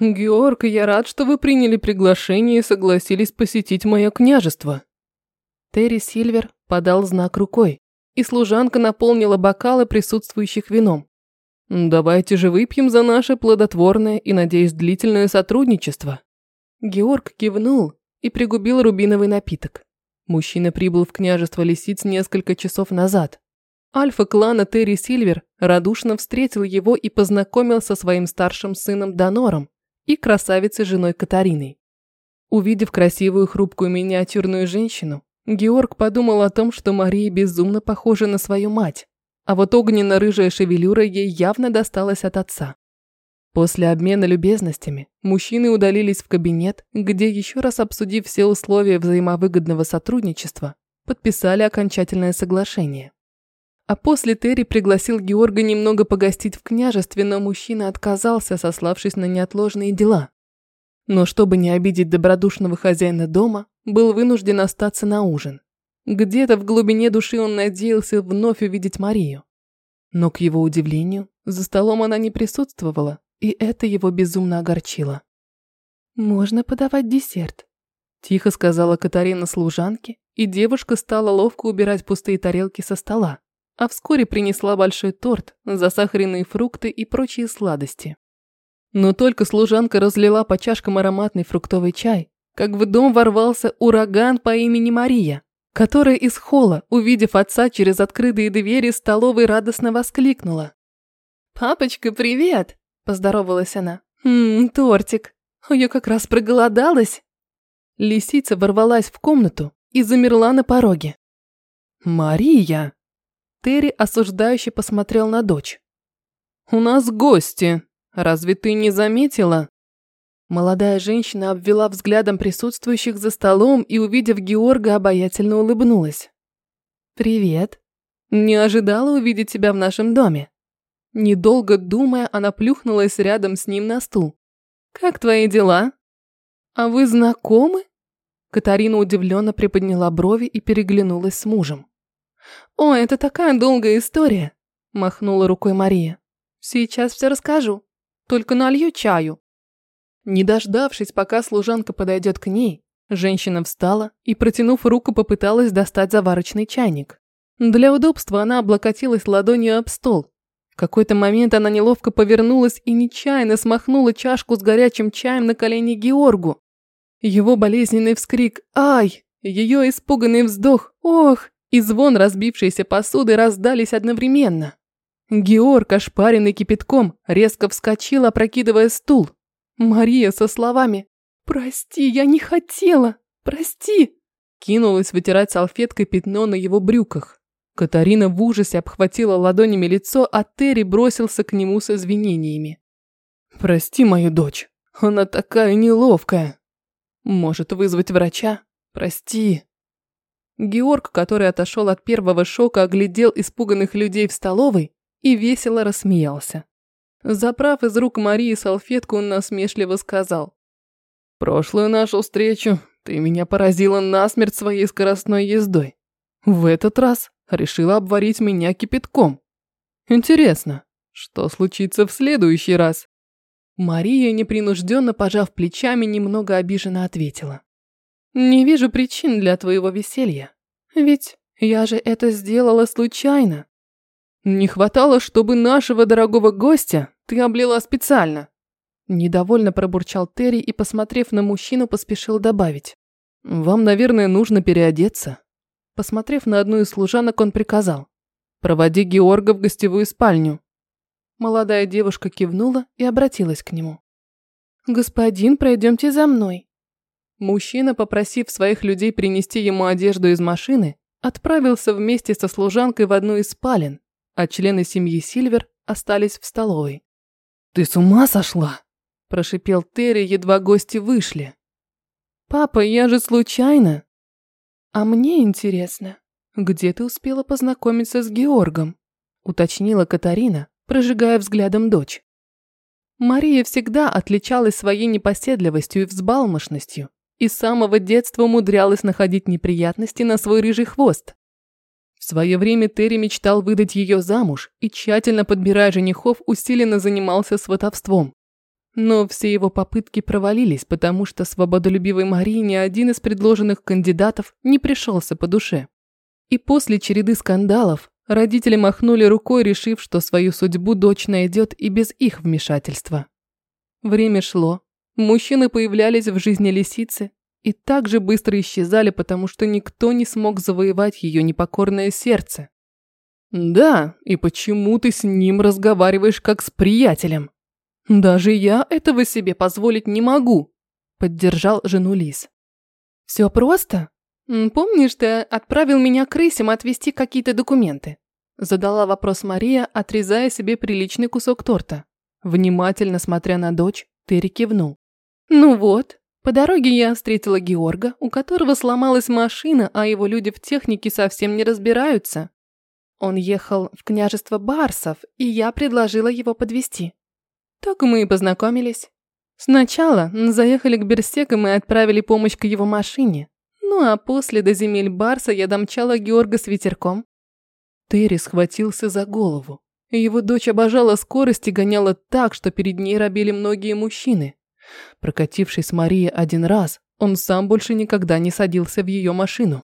Георг, я рад, что вы приняли приглашение и согласились посетить мое княжество. Терри Сильвер подал знак рукой, и служанка наполнила бокалы присутствующих вином. Давайте же выпьем за наше плодотворное и, надеюсь, длительное сотрудничество. Георг кивнул и пригубил рубиновый напиток. Мужчина прибыл в княжество лисиц несколько часов назад. Альфа клана Терри Сильвер радушно встретил его и познакомил со своим старшим сыном Донором и красавицей женой Катариной. Увидев красивую хрупкую миниатюрную женщину, Георг подумал о том, что Мария безумно похожа на свою мать, а вот огненно-рыжая шевелюра ей явно досталась от отца. После обмена любезностями мужчины удалились в кабинет, где, еще раз обсудив все условия взаимовыгодного сотрудничества, подписали окончательное соглашение. А после Терри пригласил Георга немного погостить в княжестве, но мужчина отказался, сославшись на неотложные дела. Но чтобы не обидеть добродушного хозяина дома, был вынужден остаться на ужин. Где-то в глубине души он надеялся вновь увидеть Марию. Но, к его удивлению, за столом она не присутствовала, и это его безумно огорчило. «Можно подавать десерт», – тихо сказала Катарина служанке, и девушка стала ловко убирать пустые тарелки со стола, а вскоре принесла большой торт, засахаренные фрукты и прочие сладости. Но только служанка разлила по чашкам ароматный фруктовый чай, как в дом ворвался ураган по имени Мария, которая из холла, увидев отца через открытые двери столовой, радостно воскликнула. «Папочка, привет!» Поздоровалась она. «Ммм, тортик. Я как раз проголодалась». Лисица ворвалась в комнату и замерла на пороге. «Мария!» Терри осуждающе посмотрел на дочь. «У нас гости. Разве ты не заметила?» Молодая женщина обвела взглядом присутствующих за столом и, увидев Георга, обаятельно улыбнулась. «Привет. Не ожидала увидеть тебя в нашем доме?» Недолго думая, она плюхнулась рядом с ним на стул. «Как твои дела? А вы знакомы?» Катарина удивленно приподняла брови и переглянулась с мужем. «О, это такая долгая история!» – махнула рукой Мария. «Сейчас все расскажу. Только налью чаю». Не дождавшись, пока служанка подойдет к ней, женщина встала и, протянув руку, попыталась достать заварочный чайник. Для удобства она облокотилась ладонью об стол, в какой-то момент она неловко повернулась и нечаянно смахнула чашку с горячим чаем на колени Георгу. Его болезненный вскрик «Ай!», ее испуганный вздох «Ох!» И звон разбившейся посуды раздались одновременно. Георг, ошпаренный кипятком, резко вскочил, опрокидывая стул. Мария со словами «Прости, я не хотела! Прости!» кинулась вытирать салфеткой пятно на его брюках. Катарина в ужасе обхватила ладонями лицо, а Терри бросился к нему с извинениями. «Прости мою дочь, она такая неловкая. Может вызвать врача? Прости». Георг, который отошел от первого шока, оглядел испуганных людей в столовой и весело рассмеялся. Заправ из рук Марии салфетку, он насмешливо сказал. «Прошлую нашу встречу ты меня поразила насмерть своей скоростной ездой. В этот раз решила обварить меня кипятком. Интересно, что случится в следующий раз? Мария, непринужденно пожав плечами, немного обиженно ответила. «Не вижу причин для твоего веселья. Ведь я же это сделала случайно. Не хватало, чтобы нашего дорогого гостя ты облила специально». Недовольно пробурчал Терри и, посмотрев на мужчину, поспешил добавить. «Вам, наверное, нужно переодеться». Посмотрев на одну из служанок, он приказал. «Проводи Георга в гостевую спальню». Молодая девушка кивнула и обратилась к нему. «Господин, пройдемте за мной». Мужчина, попросив своих людей принести ему одежду из машины, отправился вместе со служанкой в одну из спален, а члены семьи Сильвер остались в столовой. «Ты с ума сошла?» – прошипел Терри, едва гости вышли. «Папа, я же случайно!» «А мне интересно, где ты успела познакомиться с Георгом?» уточнила Катарина, прожигая взглядом дочь. Мария всегда отличалась своей непоседливостью и взбалмошностью и с самого детства умудрялась находить неприятности на свой рыжий хвост. В свое время Терри мечтал выдать ее замуж и, тщательно подбирая женихов, усиленно занимался сватовством. Но все его попытки провалились, потому что свободолюбивой Марии ни один из предложенных кандидатов не пришелся по душе. И после череды скандалов родители махнули рукой, решив, что свою судьбу дочь найдет и без их вмешательства. Время шло, мужчины появлялись в жизни лисицы и так же быстро исчезали, потому что никто не смог завоевать ее непокорное сердце. «Да, и почему ты с ним разговариваешь как с приятелем?» «Даже я этого себе позволить не могу», – поддержал жену Лис. «Все просто. Помнишь, ты отправил меня к рысям отвезти какие-то документы?» Задала вопрос Мария, отрезая себе приличный кусок торта. Внимательно смотря на дочь, Терри кивнул. «Ну вот, по дороге я встретила Георга, у которого сломалась машина, а его люди в технике совсем не разбираются. Он ехал в княжество Барсов, и я предложила его подвести. Так мы и познакомились. Сначала заехали к Берсекам и отправили помощь к его машине. Ну а после до земель Барса я домчала Георга с ветерком. Терри схватился за голову. Его дочь обожала скорость и гоняла так, что перед ней робили многие мужчины. Прокатившись с Марией один раз, он сам больше никогда не садился в ее машину.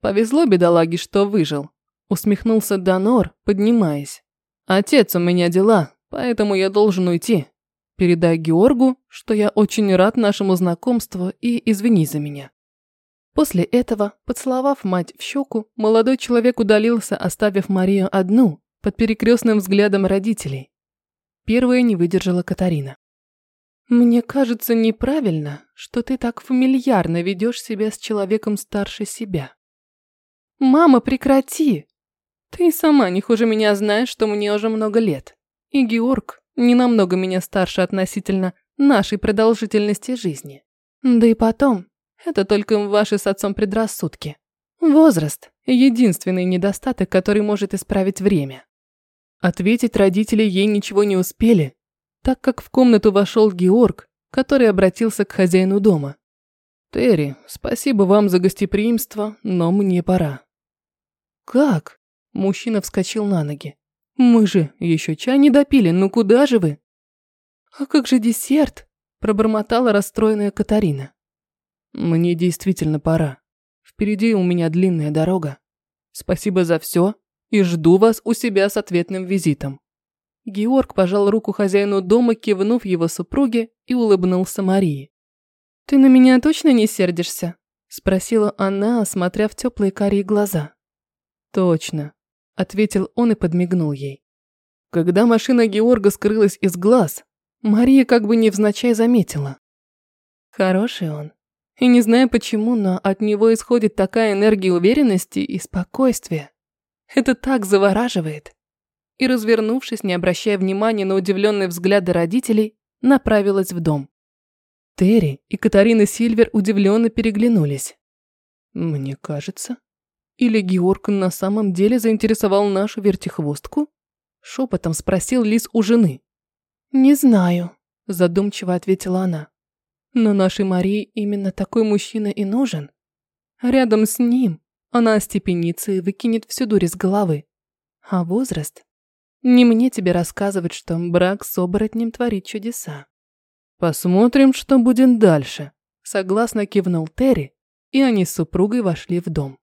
Повезло бедолаге, что выжил. Усмехнулся Донор, поднимаясь. Отец, у меня дела, поэтому я должен уйти. Передай Георгу, что я очень рад нашему знакомству и извини за меня». После этого, поцеловав мать в щеку, молодой человек удалился, оставив Марию одну, под перекрестным взглядом родителей. Первая не выдержала Катарина. «Мне кажется неправильно, что ты так фамильярно ведешь себя с человеком старше себя». «Мама, прекрати!» «Ты сама не хуже меня знаешь, что мне уже много лет. И Георг не намного меня старше относительно нашей продолжительности жизни. Да и потом, это только ваши с отцом предрассудки. Возраст – единственный недостаток, который может исправить время. Ответить родители ей ничего не успели, так как в комнату вошел Георг, который обратился к хозяину дома. «Терри, спасибо вам за гостеприимство, но мне пора». «Как?» – мужчина вскочил на ноги. Мы же еще чай не допили, ну куда же вы? А как же десерт? Пробормотала расстроенная Катарина. Мне действительно пора. Впереди у меня длинная дорога. Спасибо за все и жду вас у себя с ответным визитом. Георг пожал руку хозяину дома, кивнув его супруге и улыбнулся Марии. «Ты на меня точно не сердишься?» – спросила она, осмотря в теплые карие глаза. «Точно ответил он и подмигнул ей. Когда машина Георга скрылась из глаз, Мария как бы невзначай заметила. Хороший он. И не знаю почему, но от него исходит такая энергия уверенности и спокойствия. Это так завораживает. И, развернувшись, не обращая внимания на удивленные взгляды родителей, направилась в дом. Терри и Катарина Сильвер удивленно переглянулись. «Мне кажется, или Георг на самом деле заинтересовал нашу вертихвостку? Шепотом спросил Лис у жены. «Не знаю», – задумчиво ответила она. «Но нашей Марии именно такой мужчина и нужен. Рядом с ним она остепенится и выкинет всю дурь из головы. А возраст? Не мне тебе рассказывать, что брак с оборотнем творит чудеса». «Посмотрим, что будет дальше», – согласно кивнул Терри, и они с супругой вошли в дом.